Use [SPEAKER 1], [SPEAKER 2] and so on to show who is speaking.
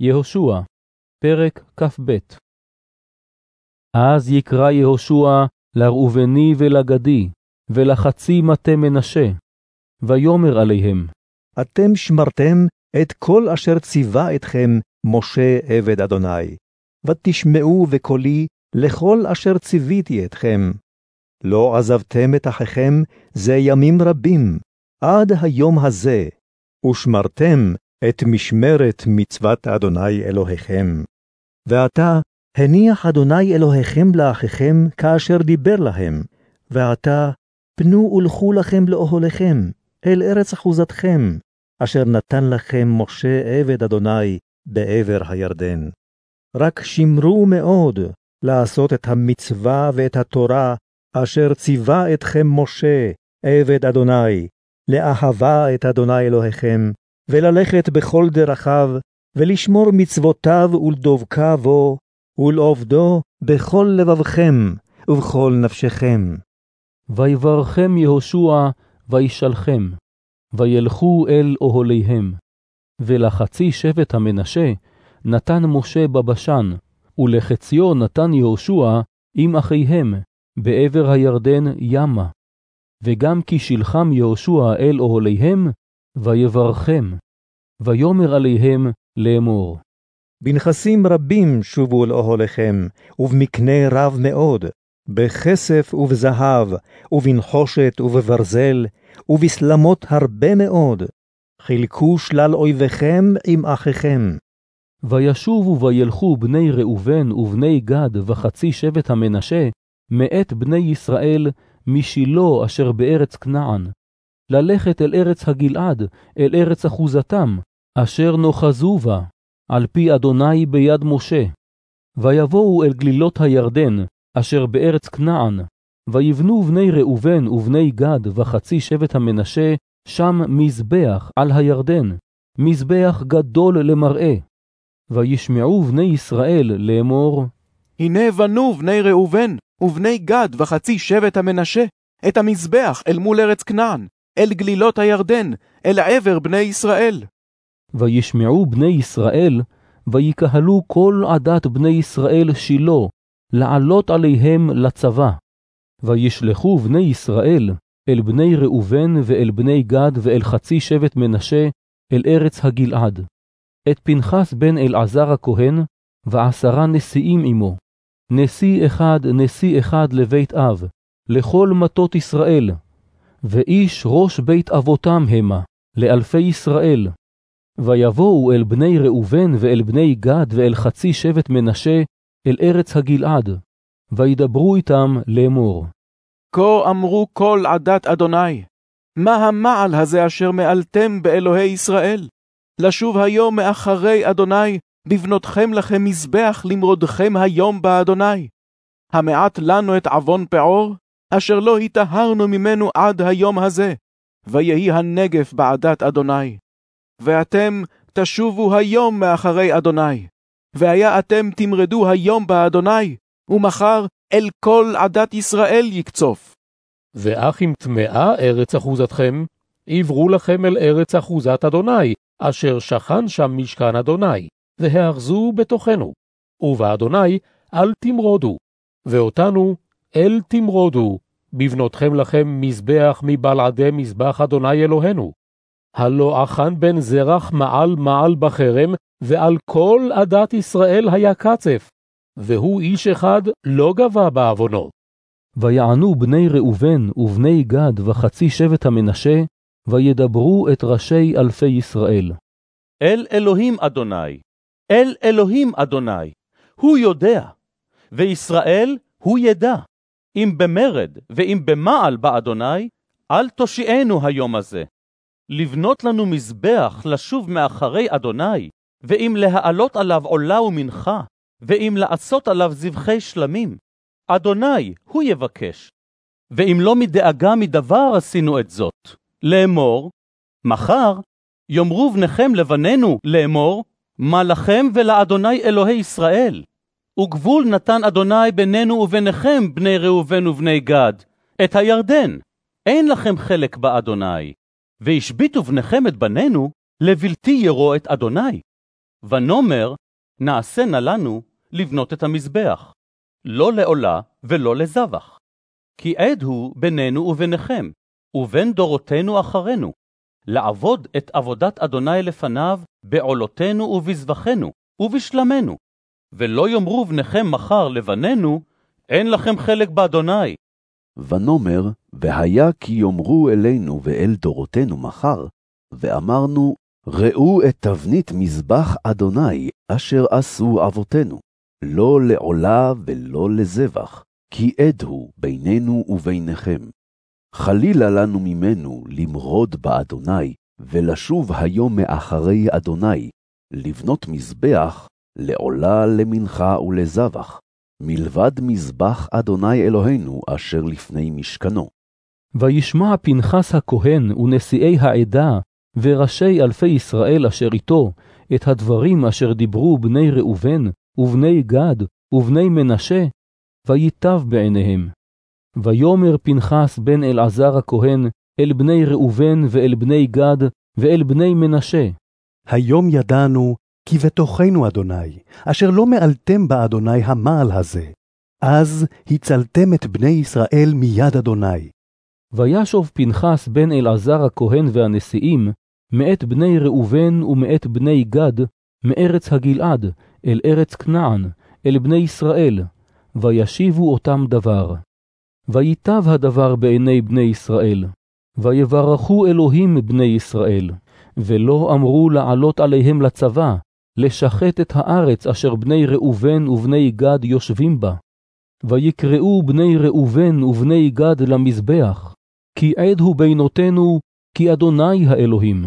[SPEAKER 1] יהושע, פרק כ"ב אז יקרא יהושע לראובני ולגדי, ולחצי מטה מנשה, ויאמר עליהם,
[SPEAKER 2] אתם שמרתם את כל אשר ציווה אתכם משה עבד אדוני, ותשמעו בקולי לכל אשר ציוויתי אתכם. לא עזבתם את אחיכם זה ימים רבים, עד היום הזה, ושמרתם את משמרת מצוות אדוני אלוהיכם. ועתה הניח אדוני אלוהיכם לאחיכם כאשר דיבר להם, ועתה פנו ולכו לכם לאוהליכם, אל ארץ אחוזתכם, אשר נתן לכם משה עבד אדוני בעבר הירדן. רק שמרו מאוד לעשות את המצווה ואת התורה, אשר ציווה אתכם משה, עבד אדוני, לאהבה את אדוני אלוהיכם, וללכת בכל דרכיו, ולשמור מצוותיו ולדבקה בו, ולעובדו בכל לבבכם ובכל נפשכם.
[SPEAKER 1] ויברכם יהושע, וישלחם, וילכו אל אוהליהם. ולחצי שבט המנשה נתן משה בבשן, ולחציו נתן יהושע עם אחיהם, בעבר הירדן ימה. וגם כי שלחם יהושע אל אוהליהם, ויברכם, ויאמר עליהם לאמור.
[SPEAKER 2] בנכסים רבים שובו לאוהליכם, ובמקנה רב מאוד, בכסף ובזהב, ובנחושת ובברזל, ובסלמות הרבה מאוד. חילקו שלל אויביכם עם אחיכם.
[SPEAKER 1] וישובו וילכו בני ראובן ובני גד וחצי שבט המנשה, מאת בני ישראל, משילה אשר בארץ כנען, ללכת אל ארץ הגלעד, אל ארץ אחוזתם, אשר נוחזו בה, על פי אדוני ביד משה. ויבואו אל גלילות הירדן, אשר בארץ כנען, ויבנו בני ראובן ובני גד וחצי שבט המנשה, שם מזבח על הירדן, מזבח גדול למראה. וישמעו בני ישראל לאמור,
[SPEAKER 3] הנה בנו בני ראובן ובני גד וחצי שבט המנשה, את המזבח אל מול ארץ כנען, אל גלילות הירדן, אל עבר בני ישראל.
[SPEAKER 1] וישמעו בני ישראל, ויקהלו כל עדת בני ישראל שילה, לעלות עליהם לצבא. וישלחו בני ישראל אל בני ראובן ואל בני גד ואל חצי שבט מנשה, אל ארץ הגלעד. את פנחס בן אלעזר הכהן, ועשרה נשיאים עמו. נשיא אחד, נשיא אחד לבית אב, לכל מטות ישראל, ואיש ראש בית אבותם המה, לאלפי ישראל. ויבואו אל בני ראובן ואל בני גד ואל חצי שבט מנשה, אל ארץ הגלעד, וידברו איתם לאמור.
[SPEAKER 3] כה אמרו כל עדת אדוני, מה המעל הזה אשר מעלתם באלוהי ישראל? לשוב היום מאחרי אדוני, בבנותכם לכם מזבח למרודכם היום באדוני. המעט לנו את עוון פעור, אשר לא היטהרנו ממנו עד היום הזה, ויהי הנגף בעדת אדוני. ואתם תשובו היום מאחרי אדוני, והיה אתם תמרדו היום באדוני, ומחר אל כל עדת ישראל יקצוף.
[SPEAKER 4] ואך אם טמאה ארץ אחוזתכם, עברו לכם אל ארץ אחוזת אדוני, אשר שכן שם משכן אדוני, והאחזו בתוכנו. ובאדוני אל תמרודו, ואותנו אל תמרודו, בבנותכם לכם מזבח מבלעדי מזבח אדוני אלוהינו. הלא אחן בן זרח מעל מעל בחרם, ועל כל עדת ישראל היה קצף, והוא איש אחד לא גבה בעוונות.
[SPEAKER 1] ויענו בני ראובן ובני גד וחצי שבט המנשה, וידברו את ראשי אלפי ישראל.
[SPEAKER 5] אל אלוהים אדוני, אל אלוהים אדוני, הוא יודע, וישראל הוא ידע. אם במרד ואם במעל באדוני, אל תושיענו היום הזה. לבנות לנו מזבח לשוב מאחרי אדוני, ואם להעלות עליו עולה ומנחה, ואם לעשות עליו זבחי שלמים, אדוני הוא יבקש. ואם לא מדאגה מדבר עשינו את זאת, לאמור, מחר יאמרו בניכם לבנינו לאמור, מה לכם ולאדוני אלוהי ישראל? וגבול נתן אדוני בינינו וביניכם, בני ראובן ובני גד, את הירדן. אין לכם חלק באדוני. והשביתו בניכם את בנינו, לבלתי ירו את אדוני. ונאמר, נעשנה לנו לבנות את המזבח, לא לעולה ולא לזבח. כי עד הוא בינינו וביניכם, ובין דורותינו אחרינו, לעבוד את עבודת אדוני לפניו בעולותינו ובזבחנו, ובשלמנו. ולא יאמרו בניכם מחר לבנינו, אין לכם חלק באדוני.
[SPEAKER 6] ונאמר, והיה כי יאמרו אלינו ואל דורותינו מחר, ואמרנו, ראו את תבנית מזבח אדוני, אשר עשו אבותינו, לא לעולה ולא לזבח, כי עד הוא בינינו וביניכם. חלילה לנו ממנו למרוד באדוני, ולשוב היום מאחרי אדוני, לבנות מזבח לעולה למנחה ולזבח, מלבד מזבח אדוני אלוהינו אשר לפני משכנו.
[SPEAKER 1] וישמע פנחס הכהן ונשיאי העדה, וראשי אלפי ישראל אשר איתו, את הדברים אשר דיברו בני ראובן, ובני גד, ובני מנשה, ויטב בעיניהם. ויאמר פנחס בן אלעזר הכהן אל בני ראובן ואל בני גד ואל בני מנשה.
[SPEAKER 7] היום ידענו כי בתוכנו אדוני, אשר לא מעלתם באדוני המעל הזה. אז הצלתם את בני ישראל מיד אדוני.
[SPEAKER 1] וישוב פנחס בן אלעזר הכהן והנשיאים, מאת בני ראובן ומאת בני גד, מארץ הגלעד, אל ארץ כנען, אל בני ישראל, וישיבו אותם דבר. ויטב הדבר בעיני בני ישראל, ויברכו אלוהים בני ישראל, ולא אמרו לעלות עליהם לצבא, לשחט את הארץ אשר בני ראובן ובני גד יושבים בה. ויקראו בני ראובן ובני גד למזבח, כי עד הוא בינותינו, כי אדוני האלוהים.